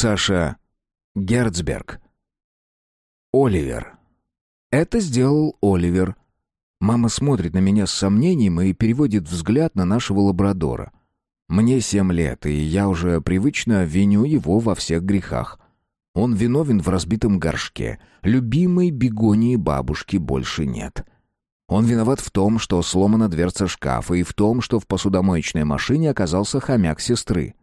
Саша Герцберг. Оливер. Это сделал Оливер. Мама смотрит на меня с сомнением и переводит взгляд на нашего лабрадора. Мне семь лет, и я уже привычно виню его во всех грехах. Он виновен в разбитом горшке. Любимой бегонии бабушки больше нет. Он виноват в том, что сломана дверца шкафа, и в том, что в посудомоечной машине оказался хомяк сестры.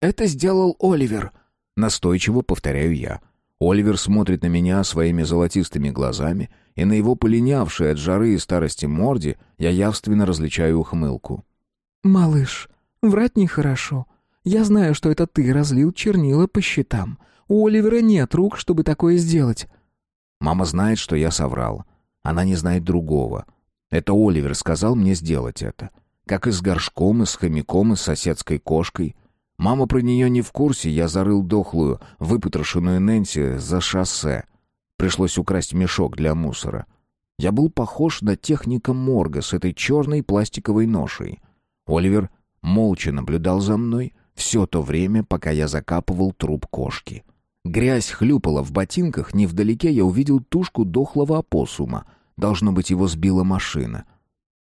«Это сделал Оливер», — настойчиво повторяю я. Оливер смотрит на меня своими золотистыми глазами, и на его полинявшей от жары и старости морде я явственно различаю ухмылку. «Малыш, врать нехорошо. Я знаю, что это ты разлил чернила по счетам. У Оливера нет рук, чтобы такое сделать». Мама знает, что я соврал. Она не знает другого. Это Оливер сказал мне сделать это. Как и с горшком, и с хомяком, и с соседской кошкой. Мама про нее не в курсе, я зарыл дохлую, выпотрошенную Нэнси за шоссе. Пришлось украсть мешок для мусора. Я был похож на техника морга с этой черной пластиковой ношей. Оливер молча наблюдал за мной все то время, пока я закапывал труп кошки. Грязь хлюпала в ботинках, невдалеке я увидел тушку дохлого опоссума. Должно быть, его сбила машина.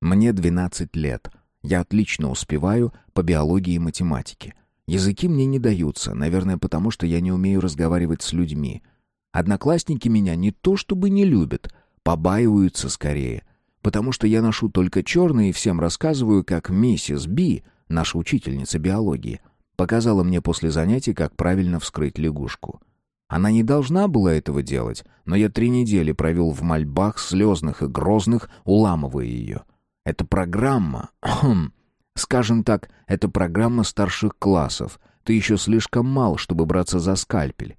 Мне двенадцать лет. Я отлично успеваю по биологии и математике. Языки мне не даются, наверное, потому что я не умею разговаривать с людьми. Одноклассники меня не то чтобы не любят, побаиваются скорее, потому что я ношу только черные и всем рассказываю, как миссис Би, наша учительница биологии, показала мне после занятий, как правильно вскрыть лягушку. Она не должна была этого делать, но я три недели провел в мольбах, слезных и грозных, уламывая ее. Эта программа... Скажем так, это программа старших классов. Ты еще слишком мал, чтобы браться за скальпель.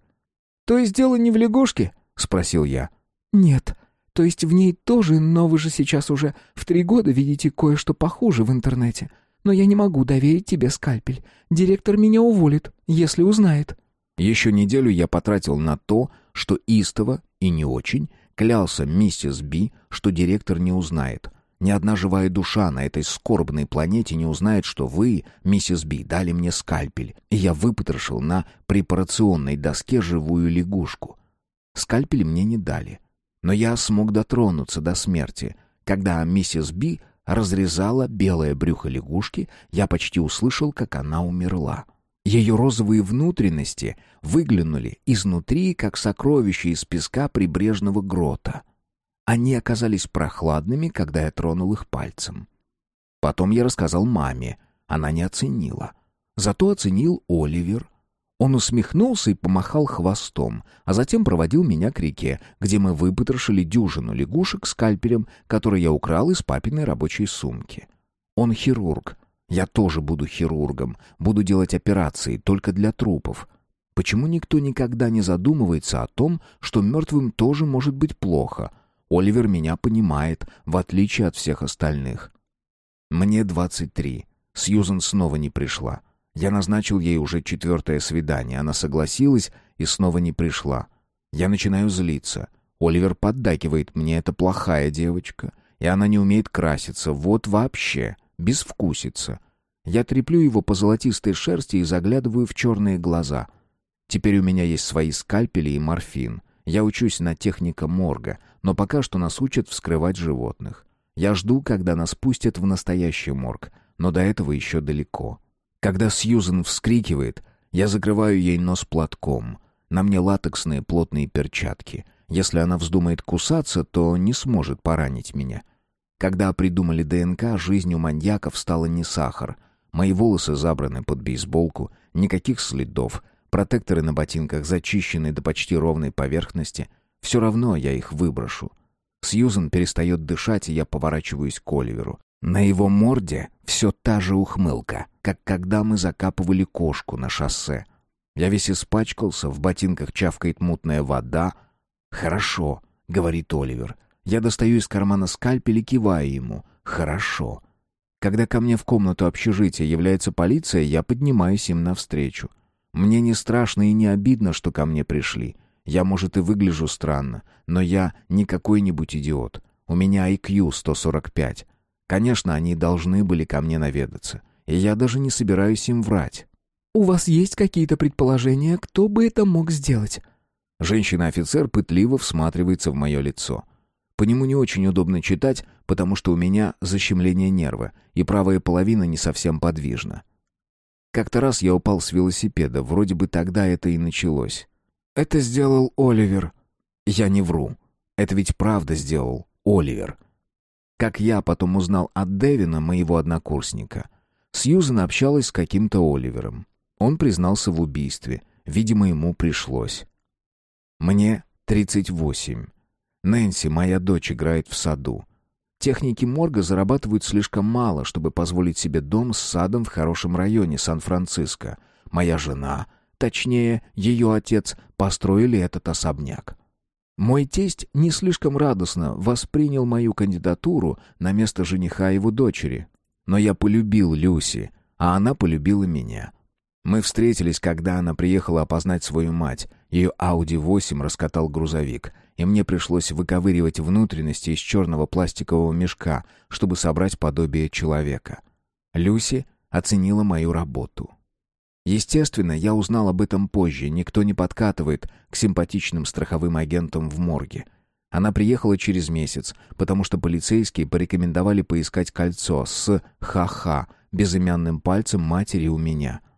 «То есть дело не в лягушке?» — спросил я. «Нет. То есть в ней тоже, но вы же сейчас уже в три года видите кое-что похуже в интернете. Но я не могу доверить тебе скальпель. Директор меня уволит, если узнает». Еще неделю я потратил на то, что истово и не очень клялся миссис Би, что директор не узнает. Ни одна живая душа на этой скорбной планете не узнает, что вы, миссис Би, дали мне скальпель, и я выпотрошил на препарационной доске живую лягушку. Скальпель мне не дали, но я смог дотронуться до смерти. Когда миссис Би разрезала белое брюхо лягушки, я почти услышал, как она умерла. Ее розовые внутренности выглянули изнутри, как сокровища из песка прибрежного грота — они оказались прохладными, когда я тронул их пальцем. Потом я рассказал маме. Она не оценила. Зато оценил Оливер. Он усмехнулся и помахал хвостом, а затем проводил меня к реке, где мы выпотрошили дюжину лягушек скальпелем, который я украл из папиной рабочей сумки. Он хирург. Я тоже буду хирургом. Буду делать операции только для трупов. Почему никто никогда не задумывается о том, что мертвым тоже может быть плохо — Оливер меня понимает, в отличие от всех остальных. Мне 23. Сьюзен снова не пришла. Я назначил ей уже четвертое свидание. Она согласилась и снова не пришла. Я начинаю злиться. Оливер поддакивает мне, это плохая девочка, и она не умеет краситься. Вот вообще, безвкусица. Я треплю его по золотистой шерсти и заглядываю в черные глаза. Теперь у меня есть свои скальпели и морфин. Я учусь на техника морга, но пока что нас учат вскрывать животных. Я жду, когда нас пустят в настоящий морг, но до этого еще далеко. Когда Сьюзен вскрикивает, я закрываю ей нос платком. На мне латексные плотные перчатки. Если она вздумает кусаться, то не сможет поранить меня. Когда придумали ДНК, жизнь у маньяков стала не сахар. Мои волосы забраны под бейсболку, никаких следов — Протекторы на ботинках зачищены до почти ровной поверхности. Все равно я их выброшу. Сьюзен перестает дышать, и я поворачиваюсь к Оливеру. На его морде все та же ухмылка, как когда мы закапывали кошку на шоссе. Я весь испачкался, в ботинках чавкает мутная вода. «Хорошо», — говорит Оливер. Я достаю из кармана скальпель и киваю ему. «Хорошо». Когда ко мне в комнату общежития является полиция, я поднимаюсь им навстречу. Мне не страшно и не обидно, что ко мне пришли. Я, может, и выгляжу странно, но я не какой-нибудь идиот. У меня IQ 145. Конечно, они должны были ко мне наведаться. И я даже не собираюсь им врать. У вас есть какие-то предположения, кто бы это мог сделать?» Женщина-офицер пытливо всматривается в мое лицо. По нему не очень удобно читать, потому что у меня защемление нерва, и правая половина не совсем подвижна. Как-то раз я упал с велосипеда, вроде бы тогда это и началось. «Это сделал Оливер». Я не вру. Это ведь правда сделал Оливер. Как я потом узнал от Дэвина, моего однокурсника. Сьюзен общалась с каким-то Оливером. Он признался в убийстве. Видимо, ему пришлось. Мне 38. Нэнси, моя дочь, играет в саду. Техники морга зарабатывают слишком мало, чтобы позволить себе дом с садом в хорошем районе Сан-Франциско. Моя жена, точнее, ее отец, построили этот особняк. Мой тесть не слишком радостно воспринял мою кандидатуру на место жениха его дочери. Но я полюбил Люси, а она полюбила меня. Мы встретились, когда она приехала опознать свою мать. Ее Audi 8 раскатал грузовик, и мне пришлось выковыривать внутренности из черного пластикового мешка, чтобы собрать подобие человека. Люси оценила мою работу. Естественно, я узнал об этом позже, никто не подкатывает к симпатичным страховым агентам в морге. Она приехала через месяц, потому что полицейские порекомендовали поискать кольцо с «ха-ха» безымянным пальцем матери у меня —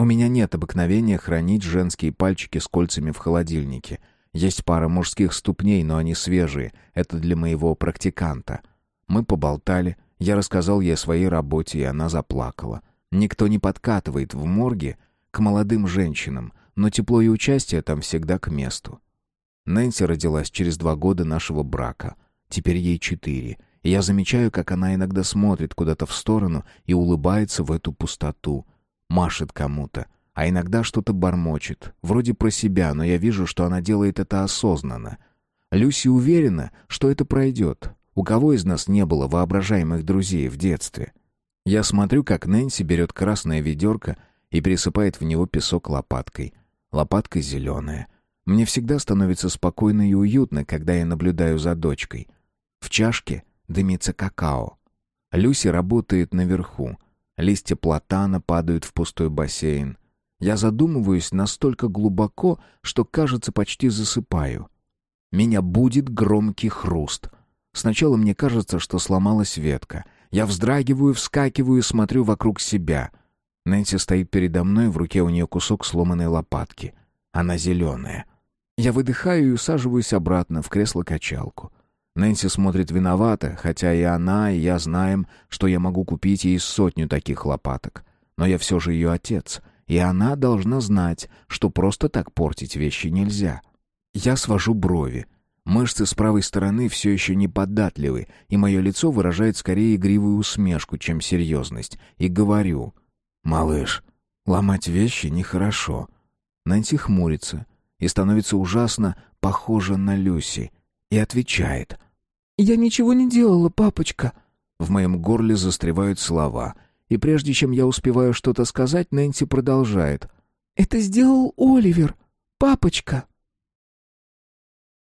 у меня нет обыкновения хранить женские пальчики с кольцами в холодильнике. Есть пара мужских ступней, но они свежие. Это для моего практиканта. Мы поболтали. Я рассказал ей о своей работе, и она заплакала. Никто не подкатывает в морге к молодым женщинам, но тепло и участие там всегда к месту. Нэнси родилась через два года нашего брака. Теперь ей четыре. И я замечаю, как она иногда смотрит куда-то в сторону и улыбается в эту пустоту — машет кому-то, а иногда что-то бормочет, вроде про себя, но я вижу, что она делает это осознанно. Люси уверена, что это пройдет. У кого из нас не было воображаемых друзей в детстве? Я смотрю, как Нэнси берет красное ведерко и пересыпает в него песок лопаткой. Лопатка зеленая. Мне всегда становится спокойно и уютно, когда я наблюдаю за дочкой. В чашке дымится какао. Люси работает наверху — Листья платана падают в пустой бассейн. Я задумываюсь настолько глубоко, что, кажется, почти засыпаю. Меня будет громкий хруст. Сначала мне кажется, что сломалась ветка. Я вздрагиваю, вскакиваю смотрю вокруг себя. Нэнси стоит передо мной, в руке у нее кусок сломанной лопатки. Она зеленая. Я выдыхаю и усаживаюсь обратно в кресло-качалку. Нэнси смотрит виновато, хотя и она, и я знаем, что я могу купить ей сотню таких лопаток. Но я все же ее отец, и она должна знать, что просто так портить вещи нельзя. Я свожу брови. Мышцы с правой стороны все еще не податливы, и мое лицо выражает скорее игривую усмешку, чем серьезность. И говорю, «Малыш, ломать вещи нехорошо». Нэнси хмурится и становится ужасно похожа на Люси — и отвечает. «Я ничего не делала, папочка». В моем горле застревают слова, и прежде чем я успеваю что-то сказать, Нэнси продолжает. «Это сделал Оливер, папочка».